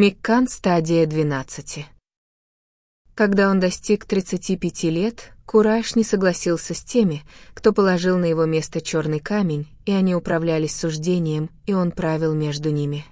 Миккан стадия 12. Когда он достиг 35 лет, Кураш не согласился с теми, кто положил на его место черный камень, и они управлялись суждением, и он правил между ними.